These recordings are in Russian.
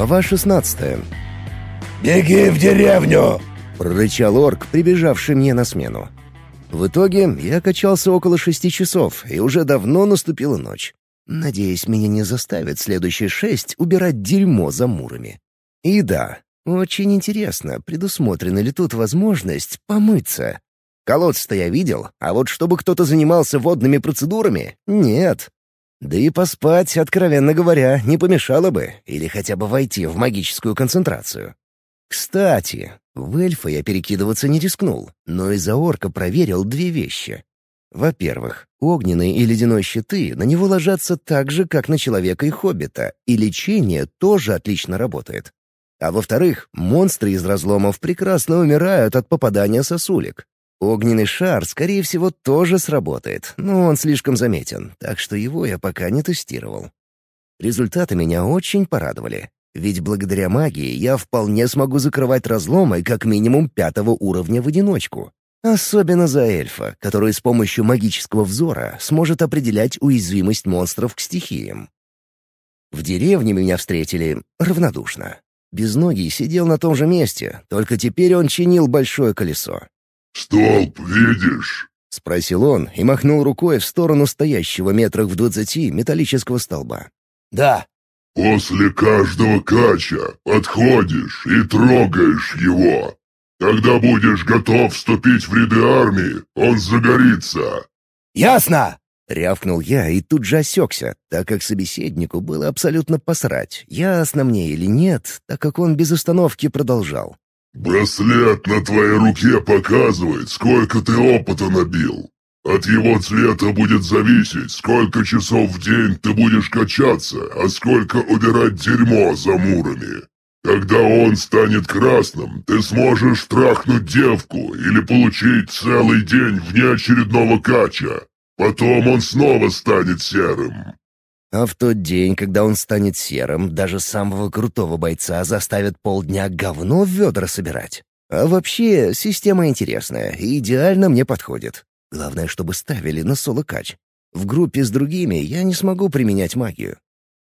Глава 16 «Беги в деревню!» — прорычал орк, прибежавший мне на смену. В итоге я качался около шести часов, и уже давно наступила ночь. Надеюсь, меня не заставят следующие шесть убирать дерьмо за мурами. И да, очень интересно, предусмотрена ли тут возможность помыться. Колодцы-то я видел, а вот чтобы кто-то занимался водными процедурами — нет. Да и поспать, откровенно говоря, не помешало бы, или хотя бы войти в магическую концентрацию. Кстати, в эльфа я перекидываться не рискнул, но из-за орка проверил две вещи. Во-первых, огненные и ледяной щиты на него ложатся так же, как на человека и хоббита, и лечение тоже отлично работает. А во-вторых, монстры из разломов прекрасно умирают от попадания сосулек. Огненный шар, скорее всего, тоже сработает, но он слишком заметен, так что его я пока не тестировал. Результаты меня очень порадовали, ведь благодаря магии я вполне смогу закрывать разломы как минимум пятого уровня в одиночку. Особенно за эльфа, который с помощью магического взора сможет определять уязвимость монстров к стихиям. В деревне меня встретили равнодушно. Безногий сидел на том же месте, только теперь он чинил большое колесо. «Столб видишь?» — спросил он и махнул рукой в сторону стоящего метрах в двадцати металлического столба. «Да». «После каждого кача подходишь и трогаешь его. Когда будешь готов вступить в ряды армии, он загорится». «Ясно!» — рявкнул я и тут же осекся, так как собеседнику было абсолютно посрать, ясно мне или нет, так как он без остановки продолжал. «Браслет на твоей руке показывает, сколько ты опыта набил. От его цвета будет зависеть, сколько часов в день ты будешь качаться, а сколько убирать дерьмо за мурами. Когда он станет красным, ты сможешь трахнуть девку или получить целый день вне очередного кача. Потом он снова станет серым. А в тот день, когда он станет серым, даже самого крутого бойца заставят полдня говно в ведра собирать. А вообще, система интересная и идеально мне подходит. Главное, чтобы ставили на соло-кач. В группе с другими я не смогу применять магию.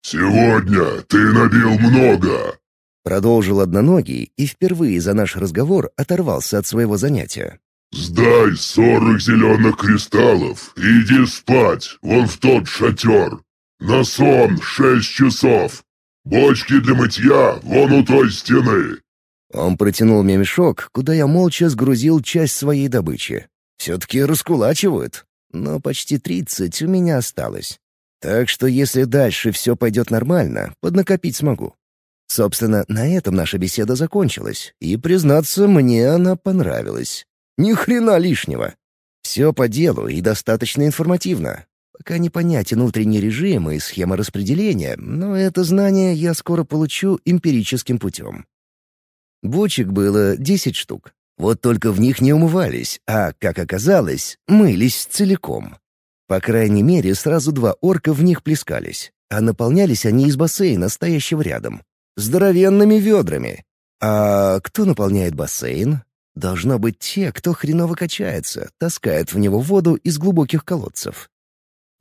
«Сегодня ты набил много!» Продолжил одноногий и впервые за наш разговор оторвался от своего занятия. «Сдай сорок зеленых кристаллов и иди спать, вон в тот шатер. «На сон шесть часов! Бочки для мытья вон у той стены!» Он протянул мне мешок, куда я молча сгрузил часть своей добычи. Все-таки раскулачивают, но почти тридцать у меня осталось. Так что если дальше все пойдет нормально, поднакопить смогу. Собственно, на этом наша беседа закончилась, и, признаться, мне она понравилась. Ни хрена лишнего. Все по делу и достаточно информативно. Пока непонятен внутренний режим и схема распределения, но это знание я скоро получу эмпирическим путем. Бочек было десять штук. Вот только в них не умывались, а, как оказалось, мылись целиком. По крайней мере, сразу два орка в них плескались, а наполнялись они из бассейна, стоящего рядом. Здоровенными ведрами. А кто наполняет бассейн? Должно быть те, кто хреново качается, таскает в него воду из глубоких колодцев.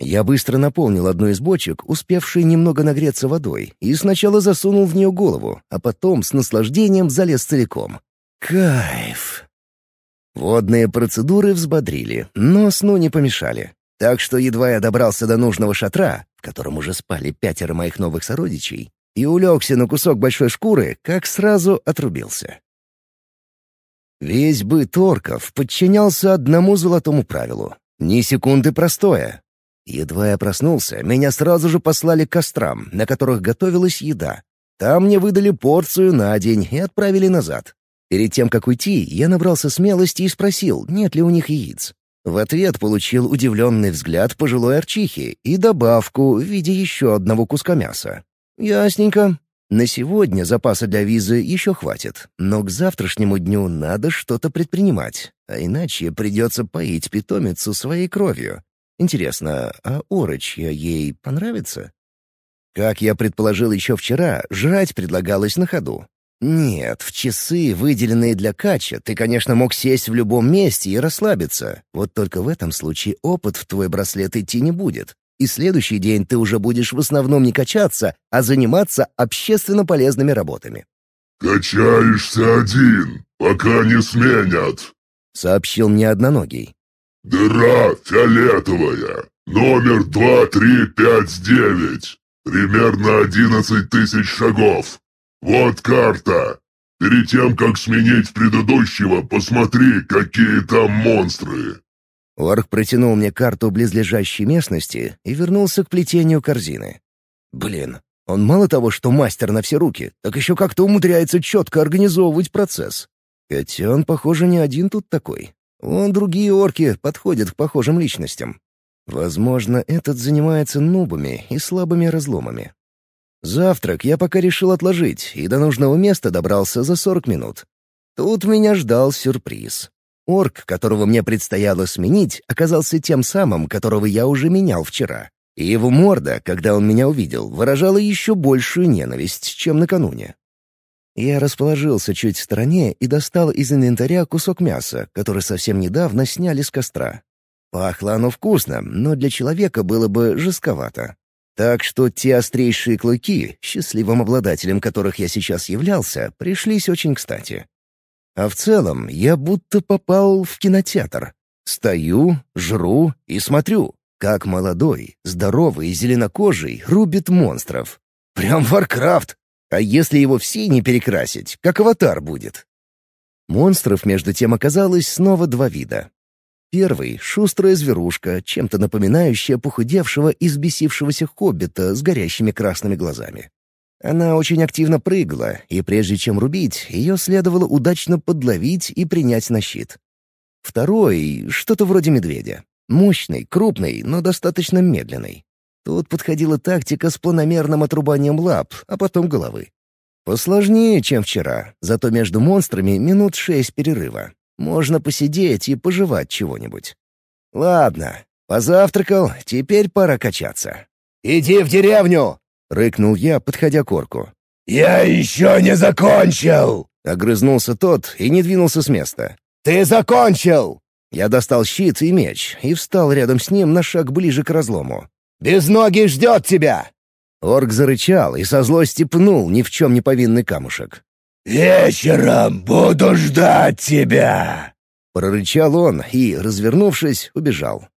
Я быстро наполнил одну из бочек, успевшей немного нагреться водой, и сначала засунул в нее голову, а потом с наслаждением залез целиком. Кайф! Водные процедуры взбодрили, но сну не помешали. Так что едва я добрался до нужного шатра, в котором уже спали пятеро моих новых сородичей, и улегся на кусок большой шкуры, как сразу отрубился. Весь быт орков подчинялся одному золотому правилу. Ни секунды простоя, Едва я проснулся, меня сразу же послали к кострам, на которых готовилась еда. Там мне выдали порцию на день и отправили назад. Перед тем, как уйти, я набрался смелости и спросил, нет ли у них яиц. В ответ получил удивленный взгляд пожилой арчихи и добавку в виде еще одного куска мяса. «Ясненько. На сегодня запаса для визы еще хватит, но к завтрашнему дню надо что-то предпринимать, а иначе придется поить питомицу своей кровью. Интересно, а орочья ей понравится? Как я предположил еще вчера, жрать предлагалось на ходу. Нет, в часы, выделенные для кача, ты, конечно, мог сесть в любом месте и расслабиться. Вот только в этом случае опыт в твой браслет идти не будет. и следующий день ты уже будешь в основном не качаться, а заниматься общественно полезными работами. «Качаешься один, пока не сменят», — сообщил мне одноногий. «Дыра фиолетовая, номер 2359, примерно 11 тысяч шагов. Вот карта. Перед тем, как сменить предыдущего, посмотри, какие там монстры». Орк протянул мне карту близлежащей местности и вернулся к плетению корзины. Блин, он мало того, что мастер на все руки, так еще как-то умудряется четко организовывать процесс. Хотя он, похоже, не один тут такой. Вон другие орки подходят к похожим личностям. Возможно, этот занимается нубами и слабыми разломами. Завтрак я пока решил отложить, и до нужного места добрался за 40 минут. Тут меня ждал сюрприз. Орк, которого мне предстояло сменить, оказался тем самым, которого я уже менял вчера. И его морда, когда он меня увидел, выражала еще большую ненависть, чем накануне. Я расположился чуть в стороне и достал из инвентаря кусок мяса, который совсем недавно сняли с костра. Пахло оно вкусно, но для человека было бы жестковато. Так что те острейшие клыки, счастливым обладателем которых я сейчас являлся, пришлись очень кстати. А в целом я будто попал в кинотеатр. Стою, жру и смотрю, как молодой, здоровый и зеленокожий рубит монстров. Прям Варкрафт! А если его все не перекрасить, как аватар будет? Монстров, между тем, оказалось снова два вида. Первый — шустрая зверушка, чем-то напоминающая похудевшего и взбесившегося хоббита с горящими красными глазами. Она очень активно прыгала, и прежде чем рубить, ее следовало удачно подловить и принять на щит. Второй — что-то вроде медведя. Мощный, крупный, но достаточно медленный. Тут подходила тактика с планомерным отрубанием лап, а потом головы. Посложнее, чем вчера, зато между монстрами минут шесть перерыва. Можно посидеть и пожевать чего-нибудь. Ладно, позавтракал, теперь пора качаться. «Иди в деревню!» — рыкнул я, подходя к орку. «Я еще не закончил!» — огрызнулся тот и не двинулся с места. «Ты закончил!» Я достал щит и меч и встал рядом с ним на шаг ближе к разлому. «Безногий ждет тебя!» Орк зарычал и со злости пнул ни в чем не повинный камушек. «Вечером буду ждать тебя!» Прорычал он и, развернувшись, убежал.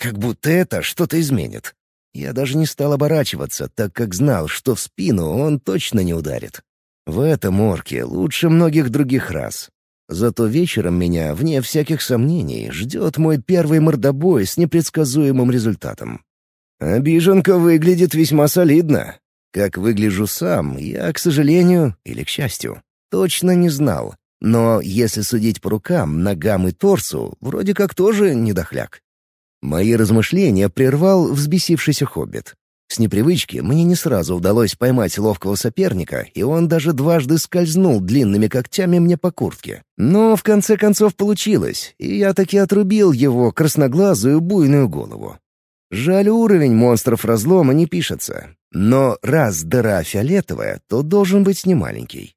Как будто это что-то изменит. Я даже не стал оборачиваться, так как знал, что в спину он точно не ударит. В этом орке лучше многих других раз. Зато вечером меня, вне всяких сомнений, ждет мой первый мордобой с непредсказуемым результатом. Обиженка выглядит весьма солидно. Как выгляжу сам, я, к сожалению, или к счастью, точно не знал. Но если судить по рукам, ногам и торсу, вроде как тоже недохляк. Мои размышления прервал взбесившийся хоббит. С непривычки мне не сразу удалось поймать ловкого соперника, и он даже дважды скользнул длинными когтями мне по куртке. Но в конце концов получилось, и я таки отрубил его красноглазую буйную голову. Жаль, уровень монстров разлома не пишется. Но раз дыра фиолетовая, то должен быть немаленький.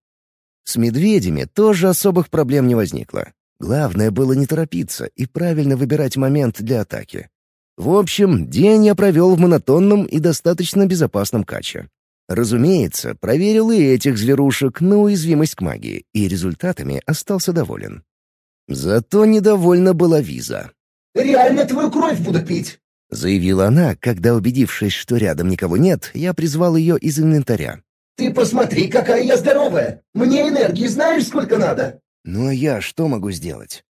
С медведями тоже особых проблем не возникло. Главное было не торопиться и правильно выбирать момент для атаки. В общем, день я провел в монотонном и достаточно безопасном каче. Разумеется, проверил и этих зверушек на уязвимость к магии, и результатами остался доволен. Зато недовольна была Виза. «Реально твою кровь буду пить!» — заявила она, когда, убедившись, что рядом никого нет, я призвал ее из инвентаря. «Ты посмотри, какая я здоровая! Мне энергии знаешь, сколько надо!» «Ну а я что могу сделать?»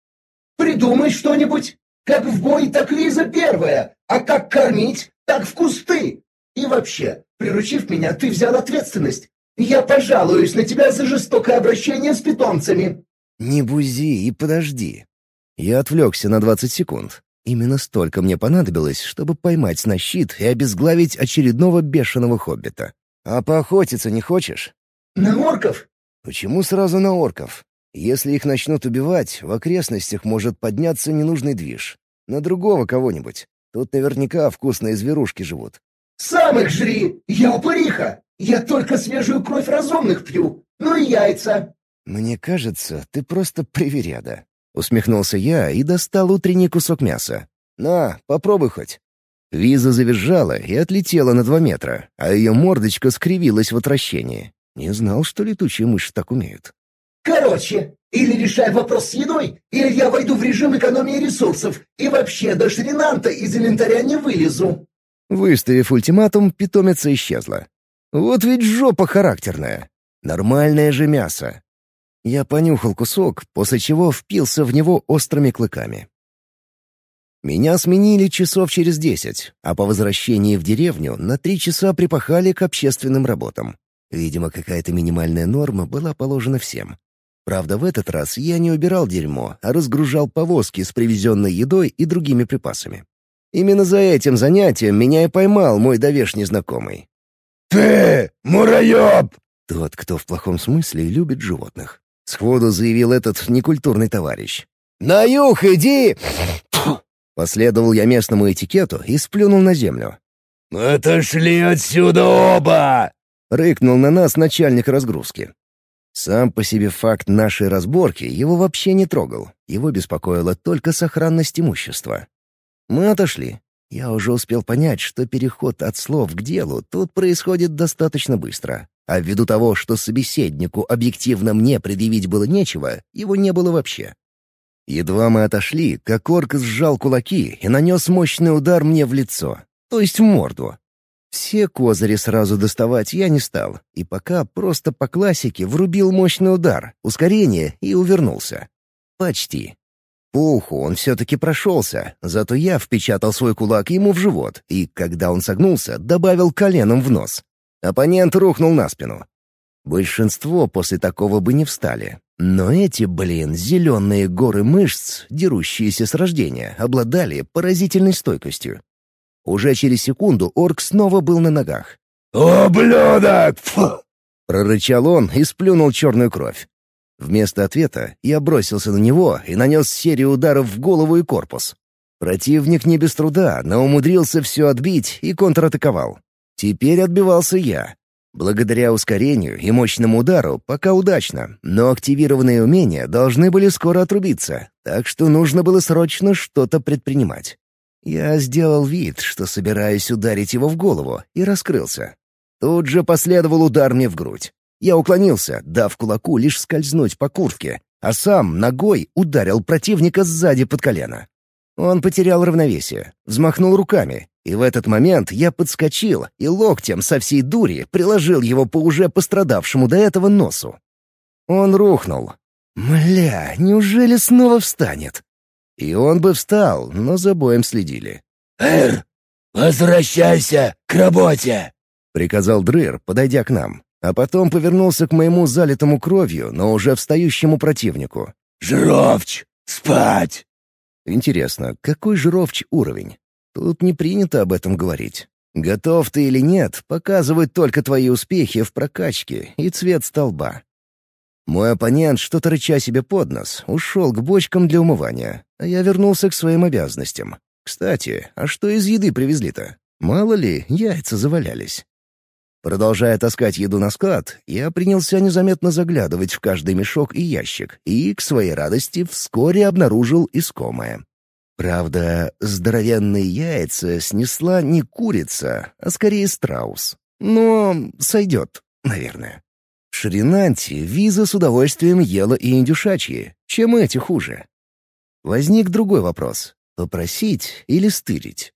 «Придумай что-нибудь! Как в бой, так Лиза первая, а как кормить, так в кусты! И вообще, приручив меня, ты взял ответственность. Я пожалуюсь на тебя за жестокое обращение с питомцами!» «Не бузи и подожди!» Я отвлекся на двадцать секунд. Именно столько мне понадобилось, чтобы поймать на щит и обезглавить очередного бешеного хоббита. «А поохотиться не хочешь?» «На орков?» «Почему сразу на орков? Если их начнут убивать, в окрестностях может подняться ненужный движ. На другого кого-нибудь. Тут наверняка вкусные зверушки живут. «Сам их жри! Я упыриха! Я только свежую кровь разумных пью! Ну и яйца!» «Мне кажется, ты просто приверяда», — усмехнулся я и достал утренний кусок мяса. «На, попробуй хоть». Виза завизжала и отлетела на два метра, а ее мордочка скривилась в отвращении. Не знал, что летучие мыши так умеют. Короче, или решай вопрос с едой, или я войду в режим экономии ресурсов и вообще до Шринанта из инвентаря не вылезу. Выставив ультиматум, питомица исчезла. Вот ведь жопа характерная. Нормальное же мясо. Я понюхал кусок, после чего впился в него острыми клыками. Меня сменили часов через десять, а по возвращении в деревню на три часа припахали к общественным работам. Видимо, какая-то минимальная норма была положена всем. Правда, в этот раз я не убирал дерьмо, а разгружал повозки с привезенной едой и другими припасами. Именно за этим занятием меня и поймал мой довешний знакомый. «Ты, мураёб!» Тот, кто в плохом смысле любит животных. Сходу заявил этот некультурный товарищ. «На юг иди!» Последовал я местному этикету и сплюнул на землю. «Отошли отсюда оба!» — рыкнул на нас начальник разгрузки. Сам по себе факт нашей разборки его вообще не трогал. Его беспокоила только сохранность имущества. Мы отошли. Я уже успел понять, что переход от слов к делу тут происходит достаточно быстро. А ввиду того, что собеседнику объективно мне предъявить было нечего, его не было вообще. Едва мы отошли, как орк сжал кулаки и нанес мощный удар мне в лицо, то есть в морду. Все козыри сразу доставать я не стал, и пока просто по классике врубил мощный удар, ускорение и увернулся. Почти. По уху он все-таки прошелся, зато я впечатал свой кулак ему в живот и, когда он согнулся, добавил коленом в нос. Оппонент рухнул на спину. Большинство после такого бы не встали. Но эти, блин, зеленые горы мышц, дерущиеся с рождения, обладали поразительной стойкостью. Уже через секунду орк снова был на ногах. «Ублюдок!» Фу! Прорычал он и сплюнул черную кровь. Вместо ответа я бросился на него и нанес серию ударов в голову и корпус. Противник не без труда, но умудрился все отбить и контратаковал. Теперь отбивался я. Благодаря ускорению и мощному удару пока удачно, но активированные умения должны были скоро отрубиться, так что нужно было срочно что-то предпринимать. Я сделал вид, что собираюсь ударить его в голову, и раскрылся. Тут же последовал удар мне в грудь. Я уклонился, дав кулаку лишь скользнуть по куртке, а сам ногой ударил противника сзади под колено. Он потерял равновесие, взмахнул руками, и в этот момент я подскочил и локтем со всей дури приложил его по уже пострадавшему до этого носу. Он рухнул. «Мля, неужели снова встанет?» И он бы встал, но за боем следили. «Эр, возвращайся к работе!» — приказал Дрыр, подойдя к нам, а потом повернулся к моему залитому кровью, но уже встающему противнику. «Жировч, спать!» Интересно, какой Жировч уровень? Тут не принято об этом говорить. Готов ты или нет, показывают только твои успехи в прокачке и цвет столба. Мой оппонент, что-то рыча себе под нос, ушел к бочкам для умывания, а я вернулся к своим обязанностям. Кстати, а что из еды привезли-то? Мало ли, яйца завалялись. Продолжая таскать еду на склад, я принялся незаметно заглядывать в каждый мешок и ящик, и, к своей радости, вскоре обнаружил искомое. Правда, здоровенные яйца снесла не курица, а скорее страус. Но сойдет, наверное. В Шринанте Виза с удовольствием ела и индюшачьи. Чем эти хуже? Возник другой вопрос — попросить или стырить?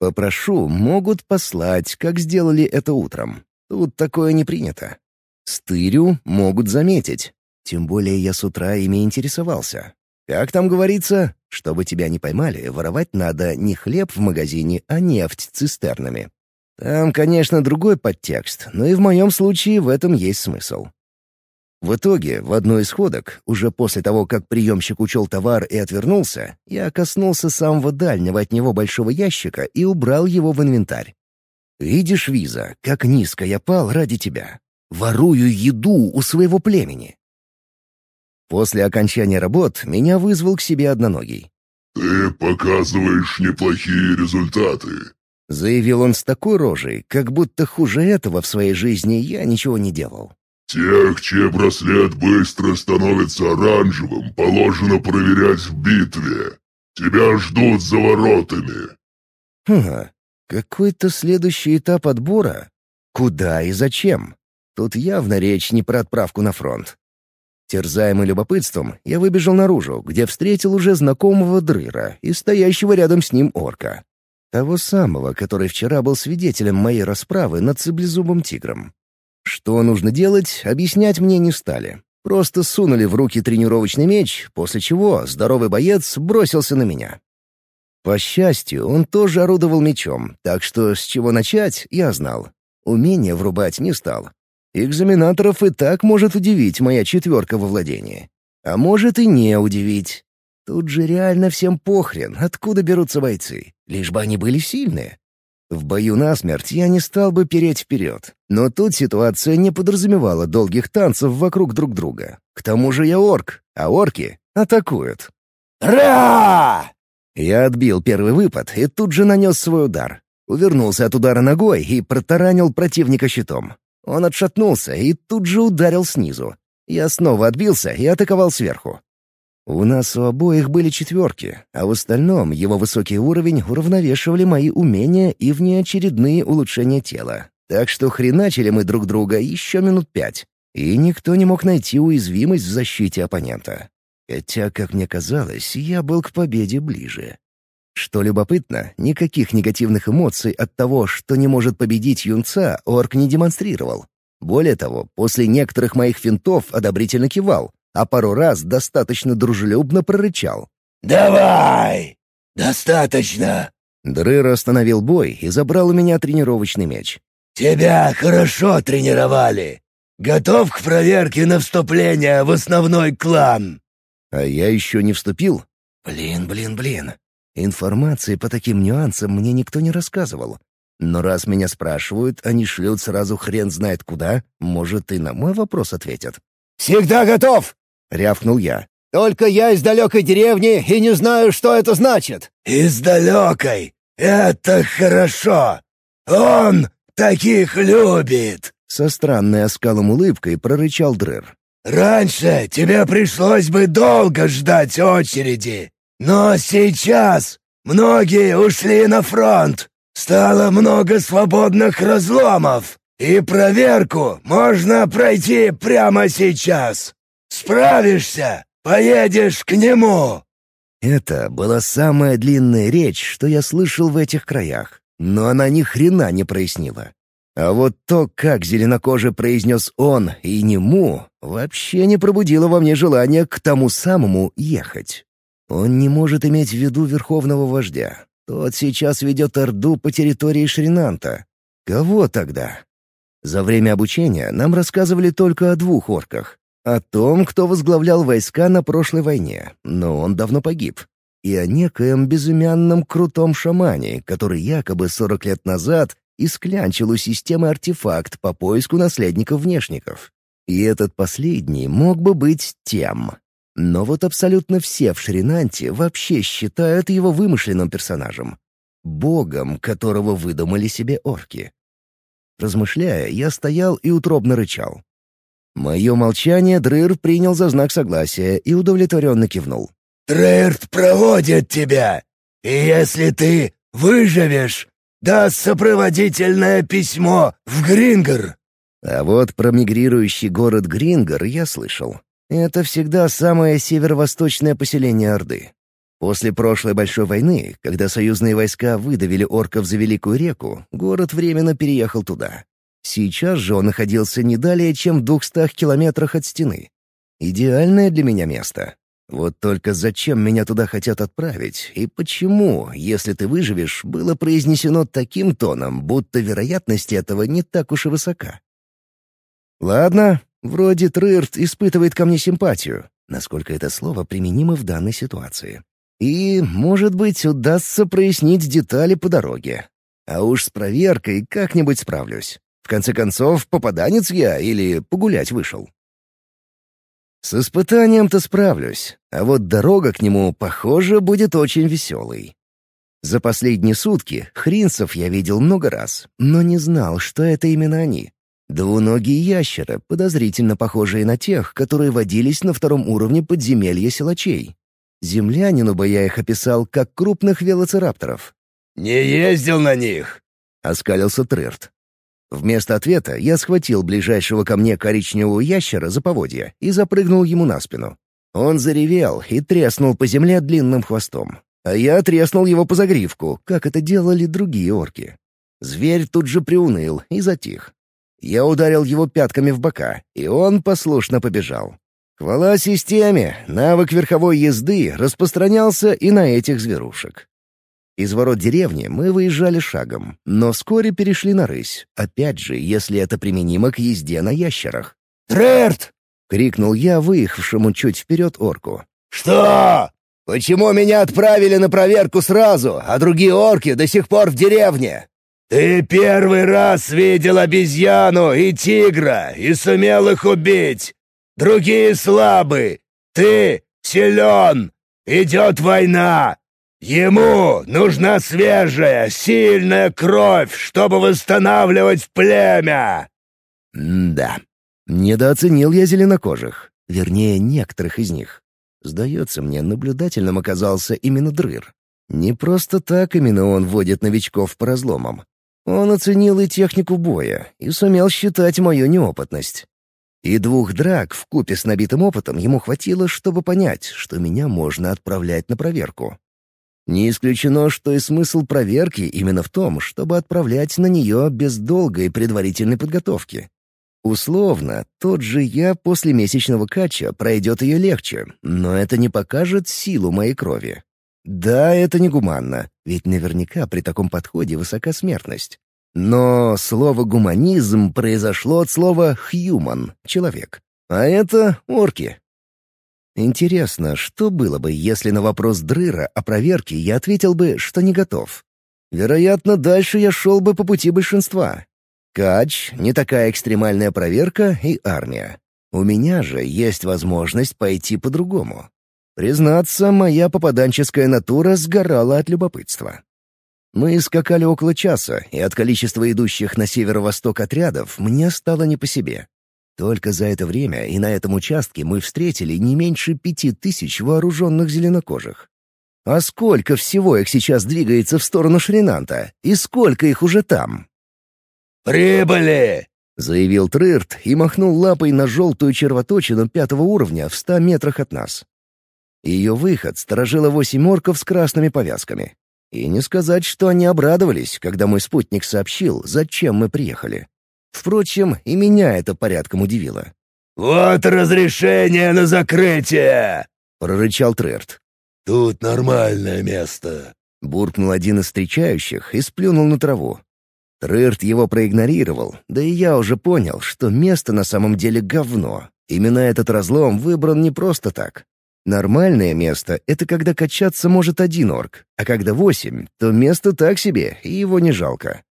Попрошу, могут послать, как сделали это утром. Тут такое не принято. Стырю могут заметить. Тем более я с утра ими интересовался. Как там говорится, чтобы тебя не поймали, воровать надо не хлеб в магазине, а нефть цистернами. Там, конечно, другой подтекст, но и в моем случае в этом есть смысл. В итоге, в одной из ходок, уже после того, как приемщик учел товар и отвернулся, я коснулся самого дальнего от него большого ящика и убрал его в инвентарь. «Видишь, Виза, как низко я пал ради тебя. Ворую еду у своего племени». После окончания работ меня вызвал к себе одноногий. «Ты показываешь неплохие результаты», — заявил он с такой рожей, как будто хуже этого в своей жизни я ничего не делал. «Тех, чей браслет быстро становится оранжевым, положено проверять в битве. Тебя ждут за воротами». Хм, Какой-то следующий этап отбора? Куда и зачем? Тут явно речь не про отправку на фронт. Терзаемый любопытством, я выбежал наружу, где встретил уже знакомого Дрыра и стоящего рядом с ним орка. Того самого, который вчера был свидетелем моей расправы над саблезубым тигром. Что нужно делать, объяснять мне не стали. Просто сунули в руки тренировочный меч, после чего здоровый боец бросился на меня. По счастью, он тоже орудовал мечом, так что с чего начать, я знал. Умение врубать не стал. Экзаменаторов и так может удивить моя четверка во владении. А может и не удивить. Тут же реально всем похрен, откуда берутся бойцы, лишь бы они были сильные. В бою насмерть я не стал бы переть вперед, но тут ситуация не подразумевала долгих танцев вокруг друг друга. К тому же я орк, а орки атакуют. Ра! Я отбил первый выпад и тут же нанес свой удар. Увернулся от удара ногой и протаранил противника щитом. Он отшатнулся и тут же ударил снизу. Я снова отбился и атаковал сверху. У нас у обоих были четверки, а в остальном его высокий уровень уравновешивали мои умения и внеочередные улучшения тела. Так что хреначили мы друг друга еще минут пять, и никто не мог найти уязвимость в защите оппонента. Хотя, как мне казалось, я был к победе ближе. Что любопытно, никаких негативных эмоций от того, что не может победить юнца, орк не демонстрировал. Более того, после некоторых моих финтов одобрительно кивал, а пару раз достаточно дружелюбно прорычал. «Давай! Достаточно! Дрыр остановил бой и забрал у меня тренировочный меч. Тебя хорошо тренировали! Готов к проверке на вступление в основной клан!» А я еще не вступил? Блин, блин, блин. Информации по таким нюансам мне никто не рассказывал. Но раз меня спрашивают, они шлют сразу хрен знает куда, может, и на мой вопрос ответят. «Всегда готов!» — рявкнул я. «Только я из далекой деревни и не знаю, что это значит!» «Из далекой! Это хорошо! Он таких любит!» Со странной оскалом улыбкой прорычал Дрыр. «Раньше тебе пришлось бы долго ждать очереди, но сейчас многие ушли на фронт, стало много свободных разломов, и проверку можно пройти прямо сейчас. Справишься, поедешь к нему». Это была самая длинная речь, что я слышал в этих краях, но она ни хрена не прояснила. А вот то, как зеленокожий произнес он и нему, вообще не пробудило во мне желание к тому самому ехать. Он не может иметь в виду верховного вождя. Тот сейчас ведет Орду по территории Шринанта. Кого тогда? За время обучения нам рассказывали только о двух орках. О том, кто возглавлял войска на прошлой войне, но он давно погиб. И о некоем безымянном крутом шамане, который якобы 40 лет назад исклянчил у системы артефакт по поиску наследников-внешников. И этот последний мог бы быть тем. Но вот абсолютно все в Шринанте вообще считают его вымышленным персонажем. Богом, которого выдумали себе орки. Размышляя, я стоял и утробно рычал. Мое молчание Дрыр принял за знак согласия и удовлетворенно кивнул. «Трейрт проводит тебя, и если ты выживешь, даст сопроводительное письмо в Грингер». А вот про мигрирующий город Грингер я слышал. Это всегда самое северо-восточное поселение Орды. После прошлой большой войны, когда союзные войска выдавили орков за Великую реку, город временно переехал туда. Сейчас же он находился не далее, чем в двухстах километрах от стены. Идеальное для меня место. Вот только зачем меня туда хотят отправить, и почему, если ты выживешь, было произнесено таким тоном, будто вероятность этого не так уж и высока? Ладно, вроде Трырт испытывает ко мне симпатию, насколько это слово применимо в данной ситуации. И, может быть, удастся прояснить детали по дороге. А уж с проверкой как-нибудь справлюсь. В конце концов, попаданец я или погулять вышел. С испытанием-то справлюсь, а вот дорога к нему, похоже, будет очень веселой. За последние сутки хринцев я видел много раз, но не знал, что это именно они. Двуногие ящеры, подозрительно похожие на тех, которые водились на втором уровне подземелья силачей. Землянину бы я их описал как крупных велоцирапторов. «Не ездил на них!» — оскалился Трерт. Вместо ответа я схватил ближайшего ко мне коричневого ящера за поводья и запрыгнул ему на спину. Он заревел и треснул по земле длинным хвостом. А я треснул его по загривку, как это делали другие орки. Зверь тут же приуныл и затих. Я ударил его пятками в бока, и он послушно побежал. Хвала системе, навык верховой езды распространялся и на этих зверушек. Из ворот деревни мы выезжали шагом, но вскоре перешли на рысь, опять же, если это применимо к езде на ящерах. «Трерт!» — крикнул я выехавшему чуть вперед орку. «Что? Почему меня отправили на проверку сразу, а другие орки до сих пор в деревне?» «Ты первый раз видел обезьяну и тигра и сумел их убить. Другие слабы. Ты силен. Идет война. Ему нужна свежая, сильная кровь, чтобы восстанавливать племя!» «Да, недооценил я зеленокожих, вернее, некоторых из них. Сдается мне, наблюдательным оказался именно Дрыр. Не просто так именно он водит новичков по разломам. Он оценил и технику боя, и сумел считать мою неопытность. И двух драк в купе с набитым опытом ему хватило, чтобы понять, что меня можно отправлять на проверку. Не исключено, что и смысл проверки именно в том, чтобы отправлять на нее без долгой предварительной подготовки. Условно, тот же я после месячного кача пройдет ее легче, но это не покажет силу моей крови. Да, это негуманно, ведь наверняка при таком подходе высока смертность. Но слово «гуманизм» произошло от слова «human» — «человек». А это орки. Интересно, что было бы, если на вопрос Дрыра о проверке я ответил бы, что не готов? Вероятно, дальше я шел бы по пути большинства. Кач — не такая экстремальная проверка и армия. У меня же есть возможность пойти по-другому. Признаться, моя попаданческая натура сгорала от любопытства. Мы скакали около часа, и от количества идущих на северо-восток отрядов мне стало не по себе. Только за это время и на этом участке мы встретили не меньше пяти тысяч вооруженных зеленокожих. А сколько всего их сейчас двигается в сторону Шринанта? И сколько их уже там? «Прибыли!» — заявил Трырт и махнул лапой на желтую червоточину пятого уровня в ста метрах от нас. Ее выход сторожило восемь орков с красными повязками. И не сказать, что они обрадовались, когда мой спутник сообщил, зачем мы приехали. Впрочем, и меня это порядком удивило. «Вот разрешение на закрытие!» — прорычал Трерт. «Тут нормальное место», — буркнул один из встречающих и сплюнул на траву. Трерт его проигнорировал, да и я уже понял, что место на самом деле говно. Именно этот разлом выбран не просто так. Нормальное место — это когда качаться может один орк, а когда восемь, то место так себе, и его не жалко.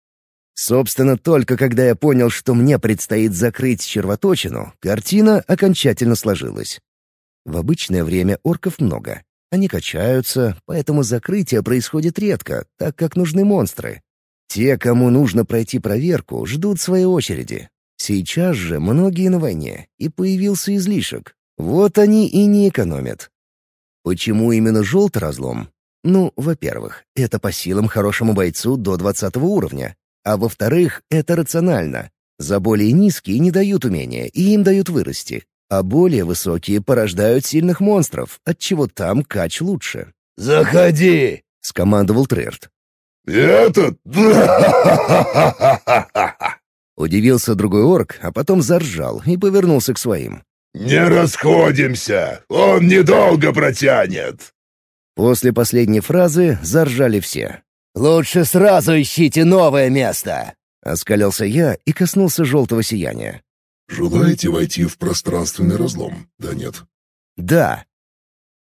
Собственно, только когда я понял, что мне предстоит закрыть червоточину, картина окончательно сложилась. В обычное время орков много. Они качаются, поэтому закрытие происходит редко, так как нужны монстры. Те, кому нужно пройти проверку, ждут своей очереди. Сейчас же многие на войне, и появился излишек. Вот они и не экономят. Почему именно желтый разлом? Ну, во-первых, это по силам хорошему бойцу до 20 уровня. А во-вторых, это рационально. За более низкие не дают умения, и им дают вырасти. А более высокие порождают сильных монстров, отчего там кач лучше. «Заходи!» — скомандовал Трерт. «Этот? Удивился другой орк, а потом заржал и повернулся к своим. «Не расходимся! Он недолго протянет!» После последней фразы заржали все. «Лучше сразу ищите новое место!» Оскалился я и коснулся желтого сияния. «Желаете войти в пространственный разлом, да нет?» «Да».